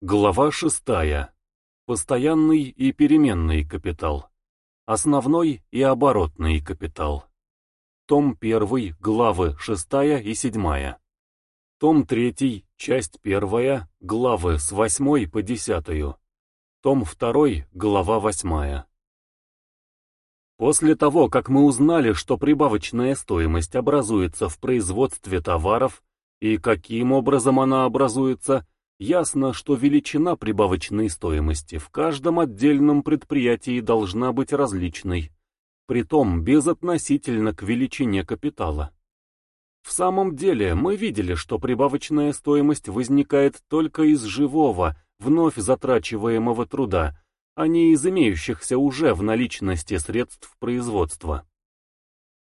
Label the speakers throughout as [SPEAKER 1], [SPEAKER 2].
[SPEAKER 1] Глава шестая. Постоянный и переменный капитал. Основной и оборотный капитал. Том 1, главы 6 и 7. Том 3, часть 1, главы с 8 по 10. Том 2, глава 8. После того, как мы узнали, что прибавочная стоимость образуется в производстве товаров, и каким образом она образуется, ясно, что величина прибавочной стоимости в каждом отдельном предприятии должна быть различной притом безотносительно к величине капитала. В самом деле, мы видели, что прибавочная стоимость возникает только из живого, вновь затрачиваемого труда, а не из имеющихся уже в наличности средств производства.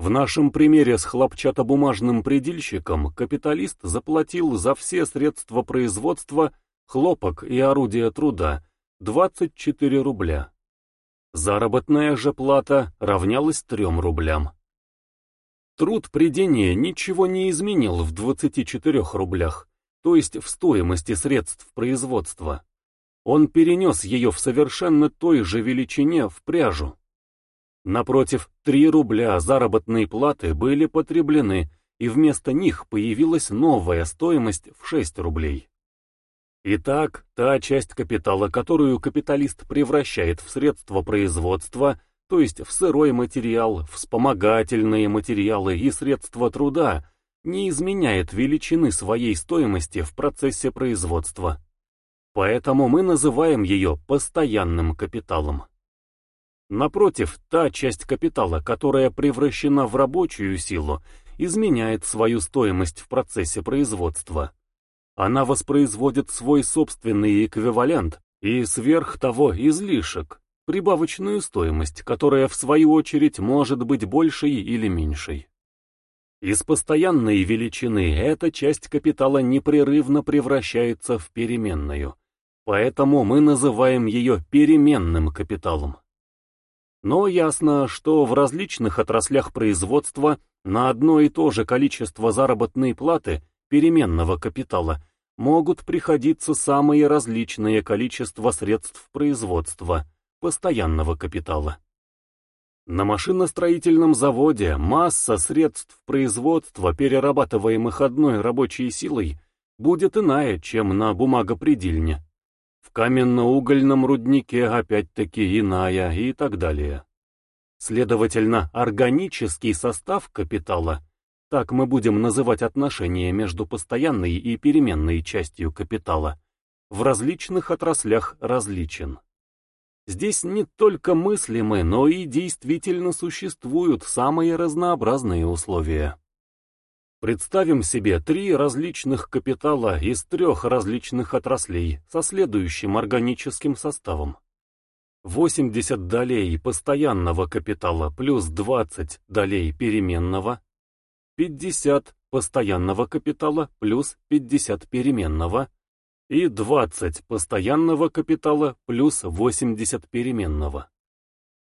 [SPEAKER 1] В нашем примере с хлопчатобумажным предельщиком капиталист заплатил за все средства производства, хлопок и орудия труда 24 рубля. Заработная же плата равнялась 3 рублям. Труд придения ничего не изменил в 24 рублях, то есть в стоимости средств производства. Он перенес ее в совершенно той же величине в пряжу. Напротив, 3 рубля заработной платы были потреблены, и вместо них появилась новая стоимость в 6 рублей. Итак, та часть капитала, которую капиталист превращает в средства производства, то есть в сырой материал, вспомогательные материалы и средства труда, не изменяет величины своей стоимости в процессе производства. Поэтому мы называем ее постоянным капиталом. Напротив, та часть капитала, которая превращена в рабочую силу, изменяет свою стоимость в процессе производства. Она воспроизводит свой собственный эквивалент и сверх того излишек, прибавочную стоимость, которая в свою очередь может быть большей или меньшей. Из постоянной величины эта часть капитала непрерывно превращается в переменную, поэтому мы называем ее переменным капиталом. Но ясно, что в различных отраслях производства на одно и то же количество заработной платы переменного капитала могут приходиться самые различные количества средств производства, постоянного капитала. На машиностроительном заводе масса средств производства, перерабатываемых одной рабочей силой, будет иная, чем на бумагопредельне. В каменно-угольном руднике опять-таки иная и так далее. Следовательно, органический состав капитала – так мы будем называть отношения между постоянной и переменной частью капитала. В различных отраслях различен. Здесь не только мыслимы, но и действительно существуют самые разнообразные условия. Представим себе три различных капитала из трех различных отраслей со следующим органическим составом. 80 долей постоянного капитала плюс 20 долей переменного 50 постоянного капитала плюс 50 переменного и 20 постоянного капитала плюс 80 переменного.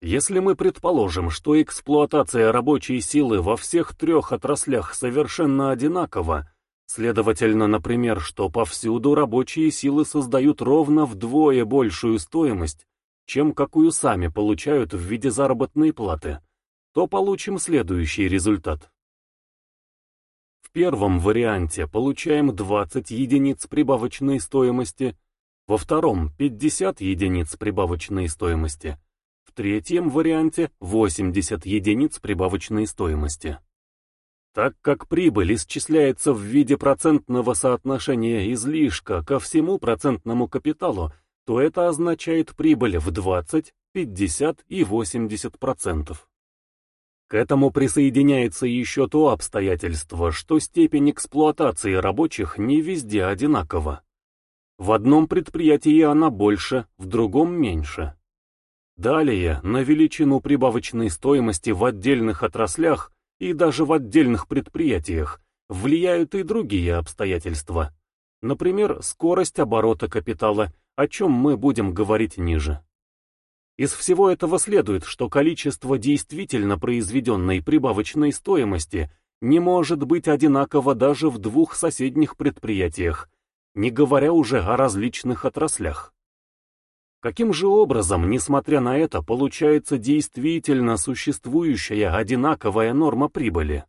[SPEAKER 1] Если мы предположим, что эксплуатация рабочей силы во всех трех отраслях совершенно одинакова, следовательно, например, что повсюду рабочие силы создают ровно вдвое большую стоимость, чем какую сами получают в виде заработной платы, то получим следующий результат. В первом варианте получаем 20 единиц прибавочной стоимости, во втором 50 единиц прибавочной стоимости, в третьем варианте 80 единиц прибавочной стоимости. Так как прибыль исчисляется в виде процентного соотношения излишка ко всему процентному капиталу, то это означает прибыль в 20, 50 и 80%. К этому присоединяется еще то обстоятельство, что степень эксплуатации рабочих не везде одинакова. В одном предприятии она больше, в другом меньше. Далее, на величину прибавочной стоимости в отдельных отраслях и даже в отдельных предприятиях влияют и другие обстоятельства. Например, скорость оборота капитала, о чем мы будем говорить ниже. Из всего этого следует, что количество действительно произведенной прибавочной стоимости не может быть одинаково даже в двух соседних предприятиях, не говоря уже о различных отраслях. Каким же образом, несмотря на это, получается действительно существующая одинаковая норма прибыли?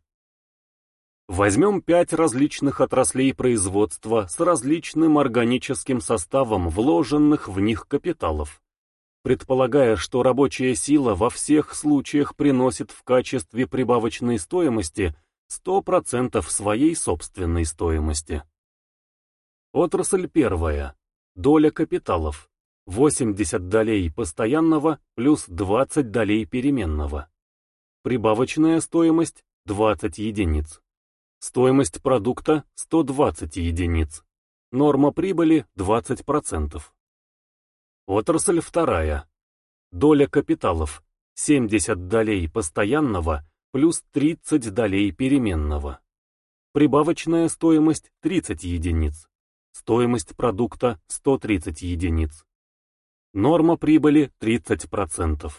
[SPEAKER 1] Возьмем пять различных отраслей производства с различным органическим составом вложенных в них капиталов, предполагая, что рабочая сила во всех случаях приносит в качестве прибавочной стоимости 100% своей собственной стоимости. Отрасль первая. Доля капиталов. 80 долей постоянного плюс 20 долей переменного. Прибавочная стоимость 20 единиц. Стоимость продукта 120 единиц. Норма прибыли 20%. Отрасль вторая. Доля капиталов 70 долей постоянного плюс 30 долей переменного. Прибавочная стоимость 30 единиц. Стоимость продукта 130 единиц. Норма прибыли 30%.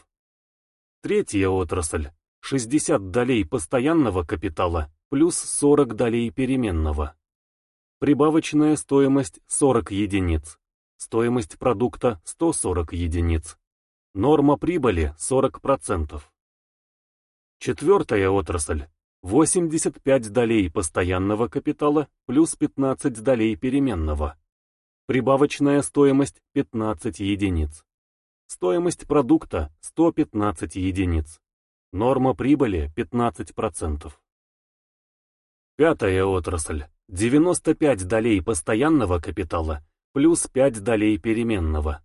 [SPEAKER 1] Третья отрасль 60 долей постоянного капитала плюс 40 долей переменного. Прибавочная стоимость 40 единиц. Стоимость продукта 140 единиц. Норма прибыли 40%. Четвертая отрасль. 85 долей постоянного капитала плюс 15 долей переменного. Прибавочная стоимость 15 единиц. Стоимость продукта 115 единиц. Норма прибыли 15%. Пятая отрасль. 95 долей постоянного капитала плюс 5 долей переменного.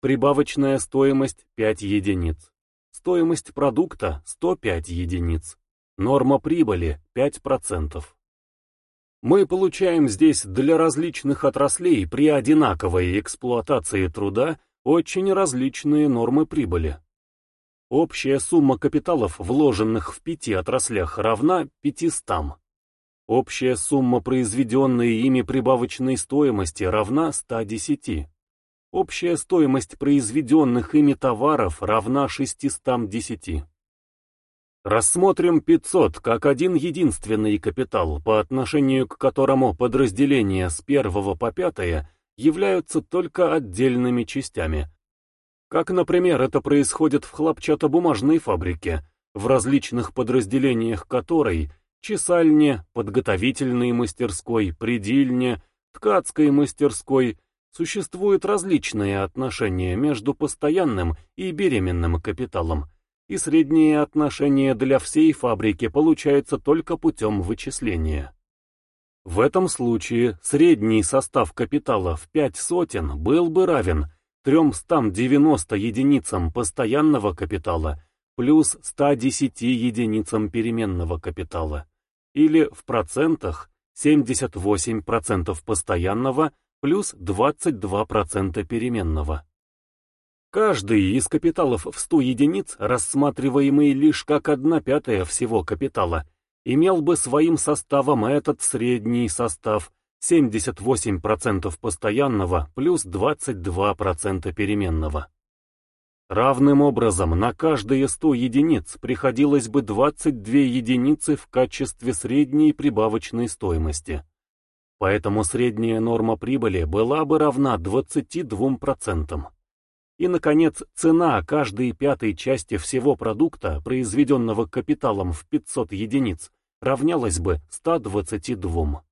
[SPEAKER 1] Прибавочная стоимость 5 единиц. Стоимость продукта 105 единиц. Норма прибыли 5%. Мы получаем здесь для различных отраслей при одинаковой эксплуатации труда очень различные нормы прибыли. Общая сумма капиталов, вложенных в пяти отраслях, равна 500. Общая сумма произведенной ими прибавочной стоимости равна 110. Общая стоимость произведенных ими товаров равна 610. Рассмотрим 500 как один единственный капитал, по отношению к которому подразделения с первого по пятое являются только отдельными частями. Как, например, это происходит в хлопчатобумажной фабрике, в различных подразделениях которой – чесальне, подготовительной мастерской, предильне, ткацкой мастерской существуют различные отношения между постоянным и беременным капиталом, и средние отношения для всей фабрики получаются только путем вычисления. В этом случае средний состав капитала в 5 сотен был бы равен 390 единицам постоянного капитала плюс 110 единицам переменного капитала или в процентах 78% постоянного плюс 22% переменного. Каждый из капиталов в 100 единиц, рассматриваемый лишь как 1 пятая всего капитала, имел бы своим составом этот средний состав 78% постоянного плюс 22% переменного. Равным образом на каждые 100 единиц приходилось бы 22 единицы в качестве средней прибавочной стоимости. Поэтому средняя норма прибыли была бы равна 22%. И, наконец, цена каждой пятой части всего продукта, произведенного капиталом в 500 единиц, равнялась бы 122.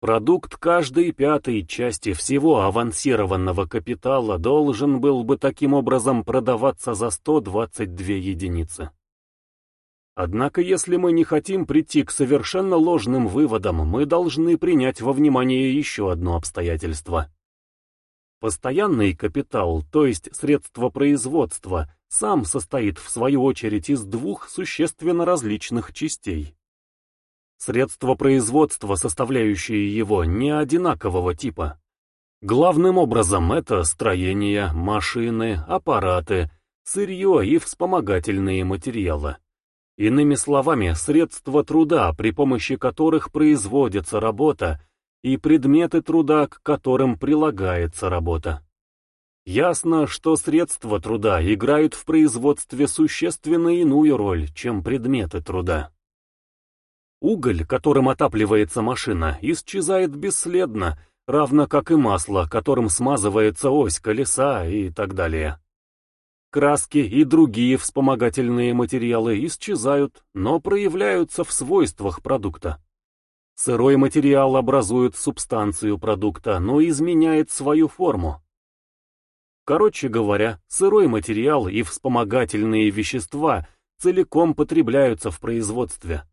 [SPEAKER 1] Продукт каждой пятой части всего авансированного капитала должен был бы таким образом продаваться за 122 единицы. Однако, если мы не хотим прийти к совершенно ложным выводам, мы должны принять во внимание еще одно обстоятельство. Постоянный капитал, то есть средство производства, сам состоит в свою очередь из двух существенно различных частей. Средства производства, составляющие его, не одинакового типа. Главным образом это строение, машины, аппараты, сырье и вспомогательные материалы. Иными словами, средства труда, при помощи которых производится работа, и предметы труда, к которым прилагается работа. Ясно, что средства труда играют в производстве существенно иную роль, чем предметы труда. Уголь, которым отапливается машина, исчезает бесследно, равно как и масло, которым смазывается ось колеса и так далее. Краски и другие вспомогательные материалы исчезают, но проявляются в свойствах продукта. Сырой материал образует субстанцию продукта, но изменяет свою форму. Короче говоря, сырой материал и вспомогательные вещества целиком потребляются в производстве.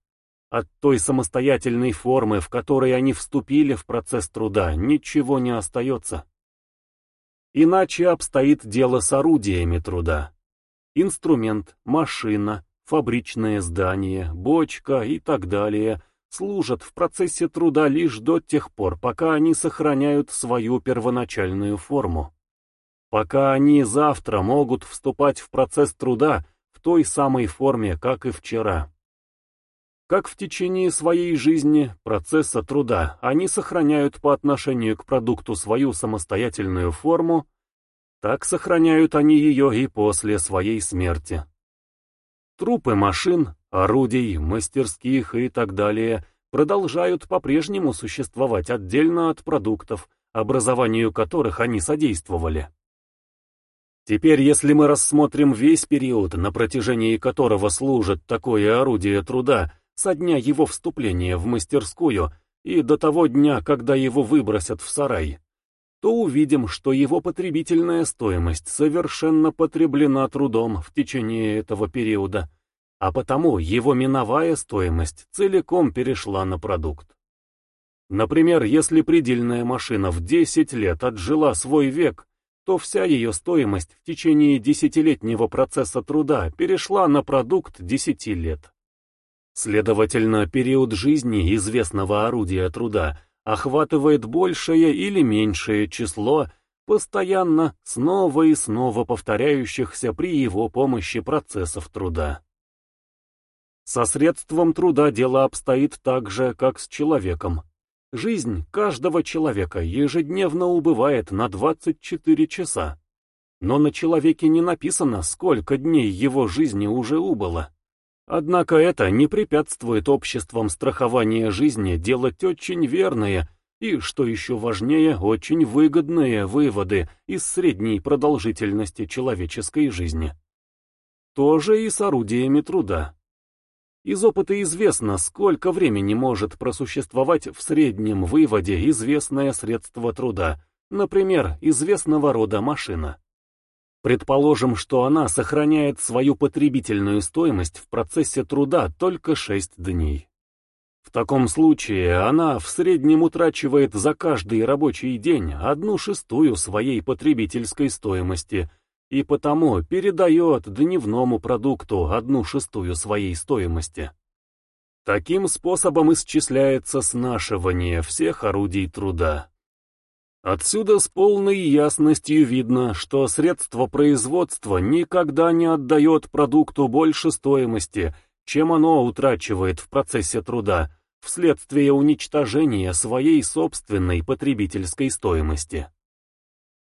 [SPEAKER 1] От той самостоятельной формы, в которой они вступили в процесс труда, ничего не остается. Иначе обстоит дело с орудиями труда. Инструмент, машина, фабричное здание, бочка и так далее служат в процессе труда лишь до тех пор, пока они сохраняют свою первоначальную форму. Пока они завтра могут вступать в процесс труда в той самой форме, как и вчера. Как в течение своей жизни, процесса труда, они сохраняют по отношению к продукту свою самостоятельную форму, так сохраняют они ее и после своей смерти. Трупы машин, орудий, мастерских и так далее продолжают по-прежнему существовать отдельно от продуктов, образованию которых они содействовали. Теперь, если мы рассмотрим весь период, на протяжении которого служит такое орудие труда, со дня его вступления в мастерскую и до того дня, когда его выбросят в сарай, то увидим, что его потребительная стоимость совершенно потреблена трудом в течение этого периода, а потому его миновая стоимость целиком перешла на продукт. Например, если предельная машина в 10 лет отжила свой век, то вся ее стоимость в течение десятилетнего процесса труда перешла на продукт 10 лет. Следовательно, период жизни известного орудия труда охватывает большее или меньшее число постоянно снова и снова повторяющихся при его помощи процессов труда. Со средством труда дело обстоит так же, как с человеком. Жизнь каждого человека ежедневно убывает на 24 часа. Но на человеке не написано, сколько дней его жизни уже убыло. Однако это не препятствует обществам страхования жизни делать очень верные и, что еще важнее, очень выгодные выводы из средней продолжительности человеческой жизни. То же и с орудиями труда. Из опыта известно, сколько времени может просуществовать в среднем выводе известное средство труда, например, известного рода машина. Предположим, что она сохраняет свою потребительную стоимость в процессе труда только 6 дней. В таком случае она в среднем утрачивает за каждый рабочий день одну шестую своей потребительской стоимости и потому передает дневному продукту одну шестую своей стоимости. Таким способом исчисляется снашивание всех орудий труда. Отсюда с полной ясностью видно, что средство производства никогда не отдает продукту больше стоимости, чем оно утрачивает в процессе труда, вследствие уничтожения своей собственной потребительской стоимости.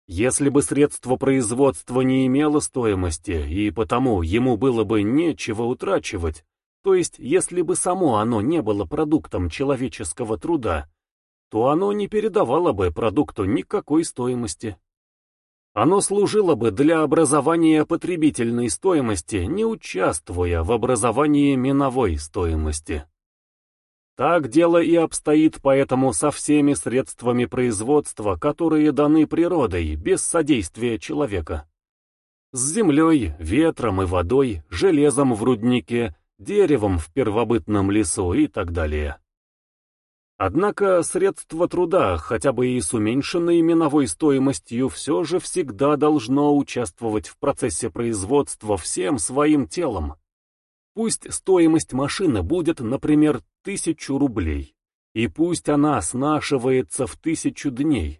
[SPEAKER 1] Если бы средство производства не имело стоимости, и потому ему было бы нечего утрачивать, то есть если бы само оно не было продуктом человеческого труда, то оно не передавало бы продукту никакой стоимости. Оно служило бы для образования потребительной стоимости, не участвуя в образовании миновой стоимости. Так дело и обстоит поэтому со всеми средствами производства, которые даны природой, без содействия человека. С землей, ветром и водой, железом в руднике, деревом в первобытном лесу и так далее. Однако средство труда, хотя бы и с уменьшенной миновой стоимостью, все же всегда должно участвовать в процессе производства всем своим телом. Пусть стоимость машины будет, например, тысячу рублей, и пусть она снашивается в тысячу дней.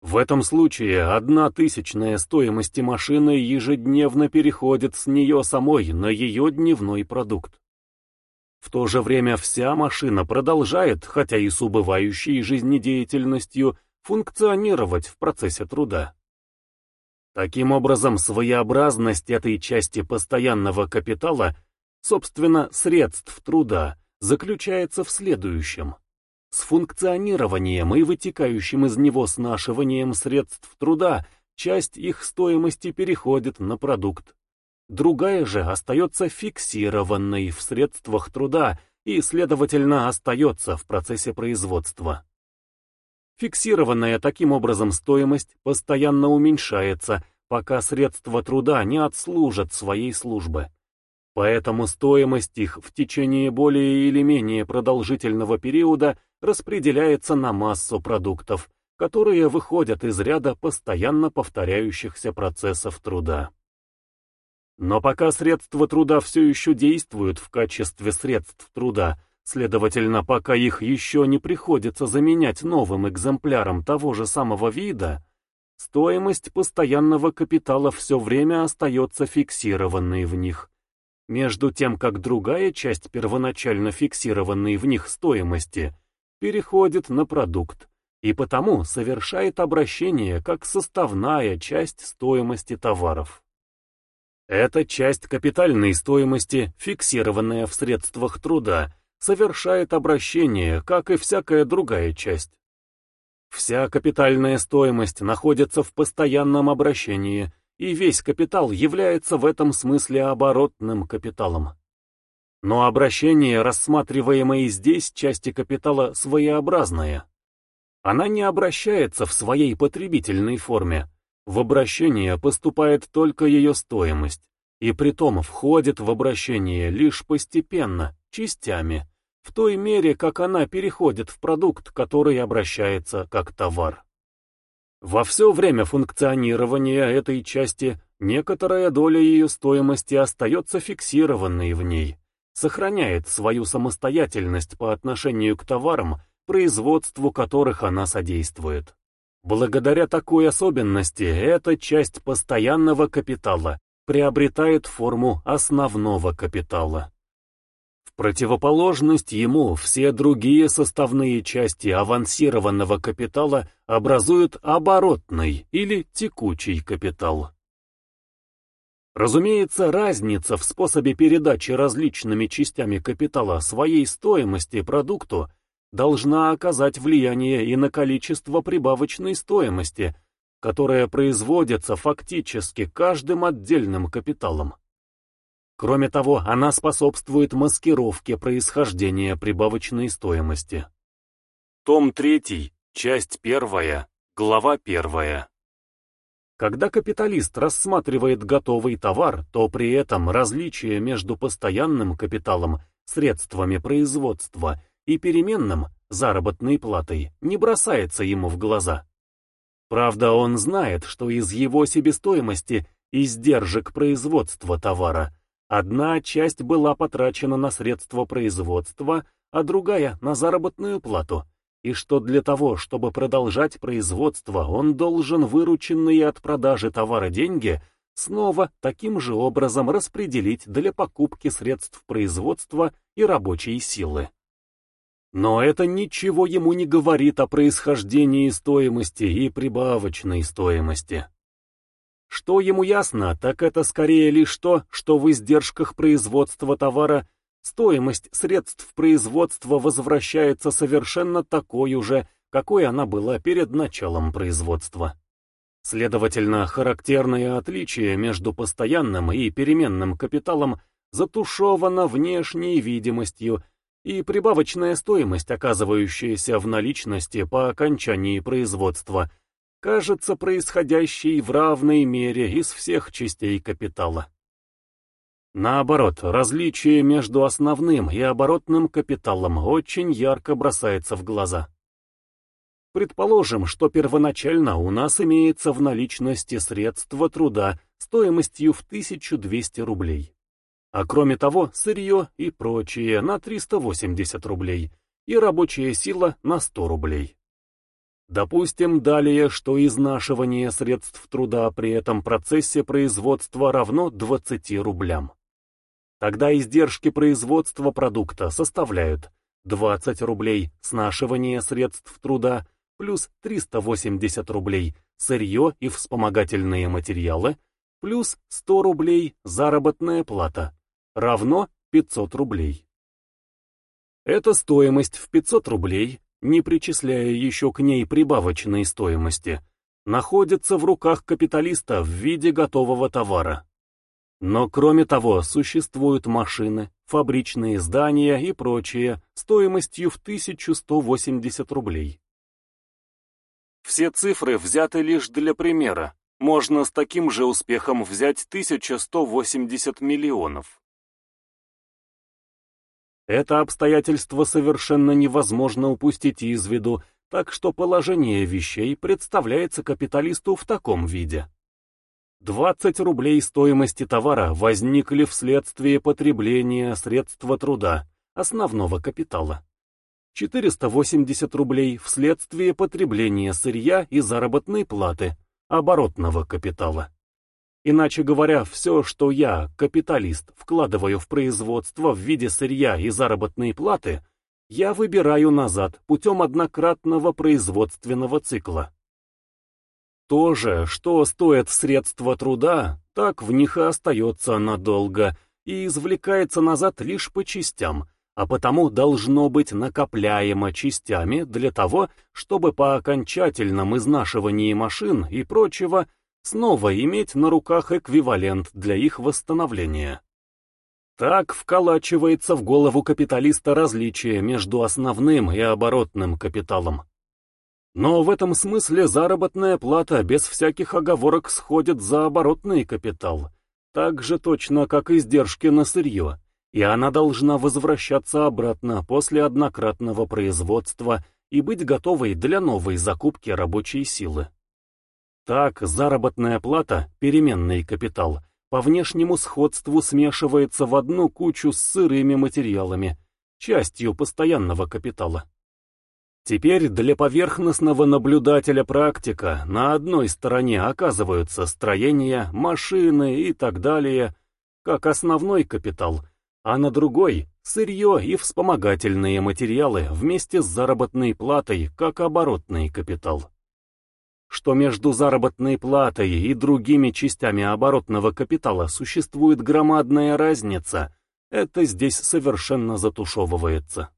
[SPEAKER 1] В этом случае одна тысячная стоимости машины ежедневно переходит с нее самой на ее дневной продукт. В то же время вся машина продолжает, хотя и с убывающей жизнедеятельностью, функционировать в процессе труда. Таким образом, своеобразность этой части постоянного капитала, собственно, средств труда, заключается в следующем. С функционированием и вытекающим из него снашиванием средств труда часть их стоимости переходит на продукт. Другая же остается фиксированной в средствах труда и, следовательно, остается в процессе производства. Фиксированная таким образом стоимость постоянно уменьшается, пока средства труда не отслужат своей службы. Поэтому стоимость их в течение более или менее продолжительного периода распределяется на массу продуктов, которые выходят из ряда постоянно повторяющихся процессов труда. Но пока средства труда все еще действуют в качестве средств труда, следовательно, пока их еще не приходится заменять новым экземпляром того же самого вида, стоимость постоянного капитала все время остается фиксированной в них, между тем как другая часть первоначально фиксированной в них стоимости переходит на продукт, и потому совершает обращение как составная часть стоимости товаров. Эта часть капитальной стоимости, фиксированная в средствах труда, совершает обращение, как и всякая другая часть. Вся капитальная стоимость находится в постоянном обращении, и весь капитал является в этом смысле оборотным капиталом. Но обращение, рассматриваемое здесь части капитала, своеобразное. Она не обращается в своей потребительной форме, в обращение поступает только ее стоимость, и притом входит в обращение лишь постепенно, частями, в той мере, как она переходит в продукт, который обращается как товар. Во все время функционирования этой части некоторая доля ее стоимости остается фиксированной в ней, сохраняет свою самостоятельность по отношению к товарам, производству которых она содействует. Благодаря такой особенности эта часть постоянного капитала приобретает форму основного капитала. В противоположность ему все другие составные части авансированного капитала образуют оборотный или текучий капитал. Разумеется, разница в способе передачи различными частями капитала своей стоимости продукту должна оказать влияние и на количество прибавочной стоимости, которая производится фактически каждым отдельным капиталом. Кроме того, она способствует маскировке происхождения прибавочной стоимости. Том 3, часть 1, глава 1. Когда капиталист рассматривает готовый товар, то при этом различие между постоянным капиталом, средствами производства и переменным, заработной платой, не бросается ему в глаза. Правда, он знает, что из его себестоимости издержек производства товара одна часть была потрачена на средства производства, а другая — на заработную плату, и что для того, чтобы продолжать производство, он должен вырученные от продажи товара деньги снова таким же образом распределить для покупки средств производства и рабочей силы. Но это ничего ему не говорит о происхождении стоимости и прибавочной стоимости. Что ему ясно, так это скорее лишь то, что в издержках производства товара стоимость средств производства возвращается совершенно такой же, какой она была перед началом производства. Следовательно, характерное отличие между постоянным и переменным капиталом затушевано внешней видимостью и прибавочная стоимость, оказывающаяся в наличности по окончании производства, кажется происходящей в равной мере из всех частей капитала. Наоборот, различие между основным и оборотным капиталом очень ярко бросается в глаза. Предположим, что первоначально у нас имеется в наличности средства труда стоимостью в 1200 рублей а кроме того сырье и прочее на 380 рублей и рабочая сила на 100 рублей. Допустим далее, что изнашивание средств труда при этом процессе производства равно 20 рублям. Тогда издержки производства продукта составляют 20 рублей снашивание средств труда плюс 380 рублей сырье и вспомогательные материалы плюс 100 рублей заработная плата равно 500 рублей. Эта стоимость в 500 рублей не причисляя еще к ней прибавочной стоимости, находится в руках капиталиста в виде готового товара. Но кроме того, существуют машины, фабричные здания и прочее стоимостью в 1180 рублей. Все цифры взяты лишь для примера. Можно с таким же успехом взять 1180 миллионов. Это обстоятельство совершенно невозможно упустить из виду, так что положение вещей представляется капиталисту в таком виде. 20 рублей стоимости товара возникли вследствие потребления средства труда, основного капитала. 480 рублей вследствие потребления сырья и заработной платы, оборотного капитала. Иначе говоря, все, что я, капиталист, вкладываю в производство в виде сырья и заработной платы, я выбираю назад путем однократного производственного цикла. То же, что стоит средства труда, так в них и остается надолго и извлекается назад лишь по частям – а потому должно быть накопляемо частями для того, чтобы по окончательном изнашивании машин и прочего снова иметь на руках эквивалент для их восстановления. Так вколачивается в голову капиталиста различие между основным и оборотным капиталом. Но в этом смысле заработная плата без всяких оговорок сходит за оборотный капитал, так же точно, как издержки на сырье и она должна возвращаться обратно после однократного производства и быть готовой для новой закупки рабочей силы. Так, заработная плата, переменный капитал, по внешнему сходству смешивается в одну кучу с сырыми материалами, частью постоянного капитала. Теперь для поверхностного наблюдателя практика на одной стороне оказываются строения, машины и так далее, как основной капитал – а на другой – сырье и вспомогательные материалы вместе с заработной платой, как оборотный капитал. Что между заработной платой и другими частями оборотного капитала существует громадная разница, это здесь совершенно затушевывается.